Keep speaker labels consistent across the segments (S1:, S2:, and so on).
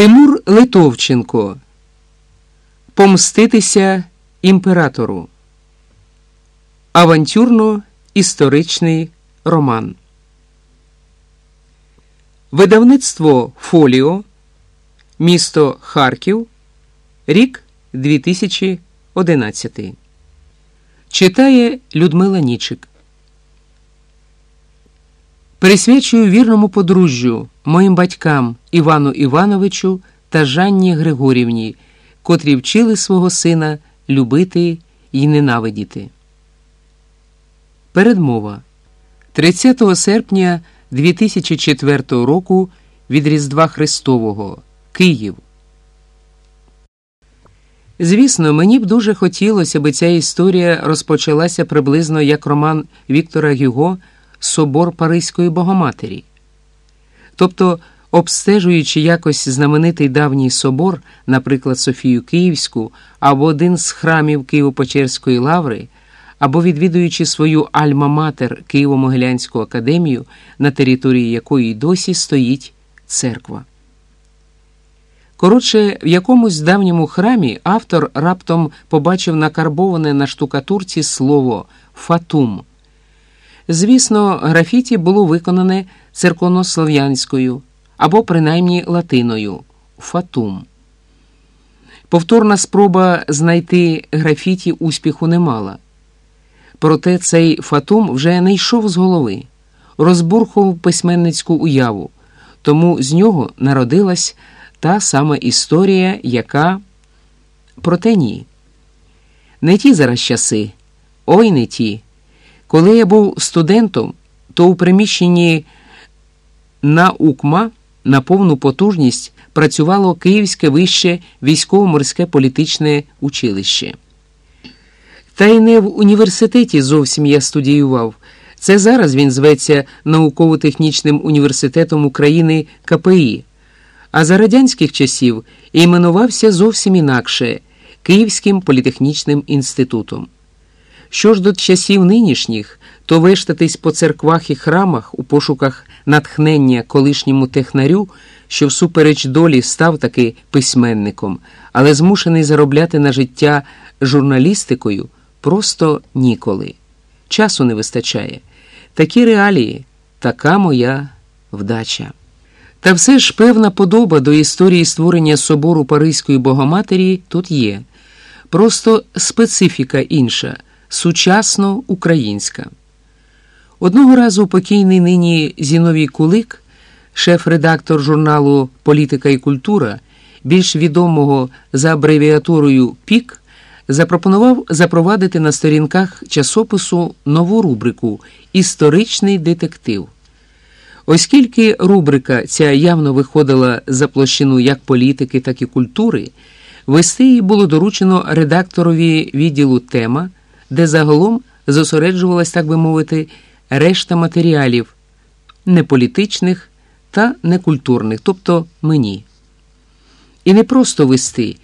S1: Тимур Литовченко Помститися імператору. Авантюрно-історичний роман. Видавництво Фоліо. Місто Харків. Рік 2011. Читає Людмила Нічик. Присвячую вірному подружжю моїм батькам Івану Івановичу та Жанні Григорівні, котрі вчили свого сина любити і ненавидіти. Передмова 30 серпня 2004 року від Різдва Христового Київ. Звісно, мені б дуже хотілося, аби ця історія розпочалася приблизно як роман Віктора Гюго Собор Паризької Богоматері. Тобто, обстежуючи якось знаменитий давній собор, наприклад, Софію Київську, або один з храмів Києво-Печерської лаври, або відвідуючи свою Альма-Матер Києво-Могилянську академію, на території якої досі стоїть церква. Коротше, в якомусь давньому храмі автор раптом побачив накарбоване на штукатурці слово фатум. Звісно, графіті було виконане церковнослов'янською або принаймні латиною фатум. Повторна спроба знайти графіті успіху не мала. Проте цей фатум вже не йшов з голови, розбурхував письменницьку уяву, тому з нього народилась та сама історія, яка проте ні. Не ті зараз часи, ой не ті. Коли я був студентом, то у приміщенні на УКМА на повну потужність працювало Київське вище військово-морське політичне училище. Та й не в університеті зовсім я студіював. Це зараз він зветься науково-технічним університетом України КПІ, а за радянських часів іменувався зовсім інакше Київським політехнічним інститутом. Що ж до часів нинішніх, то вештатись по церквах і храмах у пошуках натхнення колишньому технарю, що всупереч долі став таки письменником, але змушений заробляти на життя журналістикою, просто ніколи. Часу не вистачає. Такі реалії, така моя вдача. Та все ж певна подоба до історії створення собору Паризької Богоматері тут є. Просто специфіка інша сучасно українська. Одного разу покійний нині Зіновій Кулик, шеф-редактор журналу Політика і культура, більш відомого за абревіатурою ПІК, запропонував запровадити на сторінках часопису нову рубрику Історичний детектив. Оскільки рубрика ця явно виходила за площину як політики, так і культури, вести її було доручено редакторові відділу тема де загалом зосереджувалась, так би мовити, решта матеріалів неполітичних та некультурних, тобто мені. І не просто вести,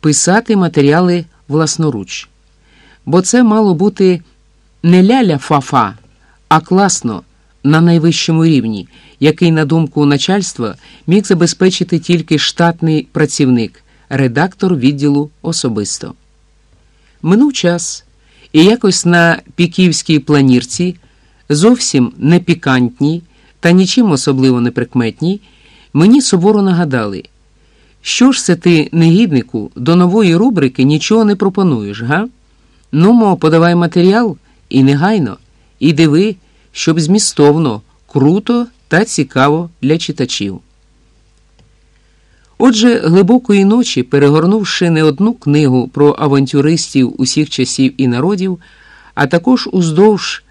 S1: писати матеріали власноруч. Бо це мало бути не ляля фафа, а класно на найвищому рівні, який, на думку начальства, міг забезпечити тільки штатний працівник, редактор відділу особисто. Минув час. І якось на піківській планірці, зовсім не пікантній та нічим особливо не прикметній, мені суворо нагадали, що ж це ти, негіднику, до нової рубрики нічого не пропонуєш, га? Ну, мо, подавай матеріал і негайно, і диви, щоб змістовно, круто та цікаво для читачів. Отже, глибокої ночі, перегорнувши не одну книгу про авантюристів усіх часів і народів, а також уздовж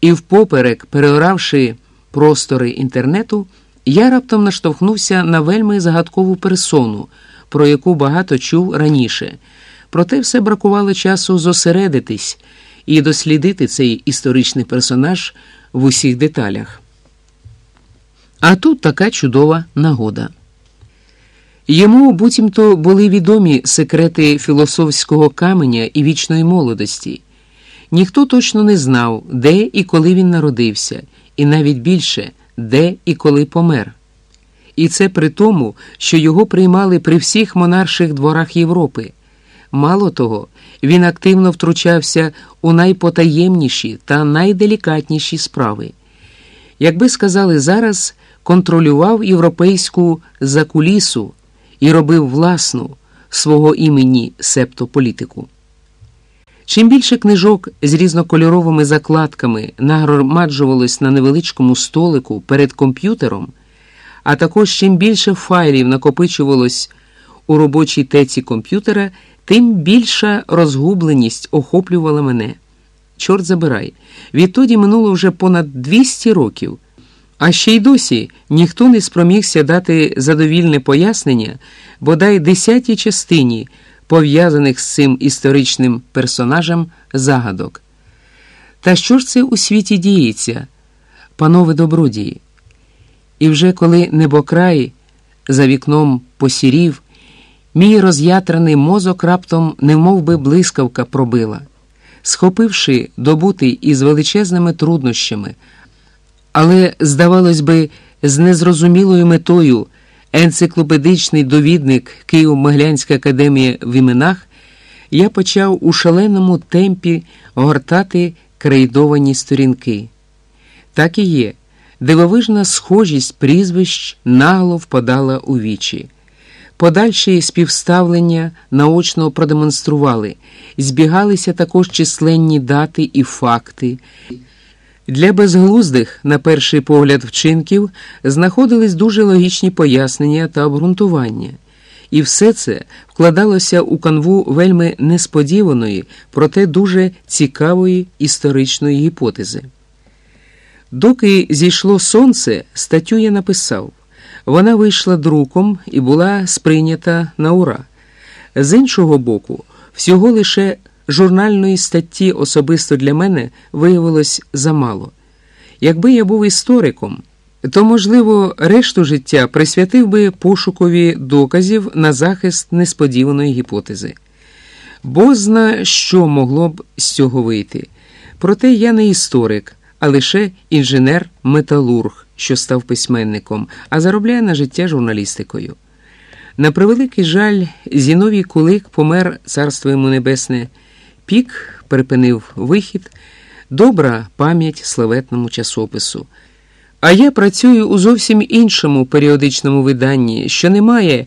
S1: і впоперек, переоравши простори інтернету, я раптом наштовхнувся на вельми загадкову персону, про яку багато чув раніше. Проте все бракувало часу зосередитись і дослідити цей історичний персонаж в усіх деталях. А тут така чудова нагода. Йому буцімто були відомі секрети філософського каменя і вічної молодості. Ніхто точно не знав, де і коли він народився, і навіть більше, де і коли помер. І це при тому, що його приймали при всіх монарших дворах Європи. Мало того, він активно втручався у найпотаємніші та найделікатніші справи. Якби сказали зараз, контролював європейську закулісу і робив власну свого імені септополітику. Чим більше книжок з різнокольоровими закладками нагромаджувалось на невеличкому столику перед комп'ютером, а також чим більше файлів накопичувалось у робочій теці комп'ютера, тим більша розгубленість охоплювала мене. Чорт забирай, відтоді минуло вже понад 200 років, а ще й досі ніхто не спромігся дати задовільне пояснення, бодай десятій частині пов'язаних з цим історичним персонажем загадок. Та що ж це у світі діється, панове добродії? І вже коли небокрай за вікном посірів, мій роз'ятраний мозок раптом немов би блискавка пробила, схопивши добутий із величезними труднощами, але, здавалось би, з незрозумілою метою енциклопедичний довідник Києво-Моглянська академія в іменах, я почав у шаленому темпі гортати крейдовані сторінки. Так і є. Дивовижна схожість прізвищ нагло впадала у вічі. Подальші співставлення наочно продемонстрували, збігалися також численні дати і факти. Для безглуздих, на перший погляд, вчинків знаходились дуже логічні пояснення та обґрунтування, і все це вкладалося у канву вельми несподіваної, проте дуже цікавої історичної гіпотези. Доки зійшло сонце, статтю я написав. Вона вийшла друком і була сприйнята на ура. З іншого боку, всього лише журнальної статті особисто для мене виявилось замало. Якби я був істориком, то, можливо, решту життя присвятив би пошукові доказів на захист несподіваної гіпотези. Бозна що могло б з цього вийти. Проте я не історик, а лише інженер-металург, що став письменником, а заробляє на життя журналістикою. На превеликий жаль, Зіновій Кулик помер царство йому небесне. Пік припинив вихід, добра пам'ять славетному часопису. А я працюю у зовсім іншому періодичному виданні, що не має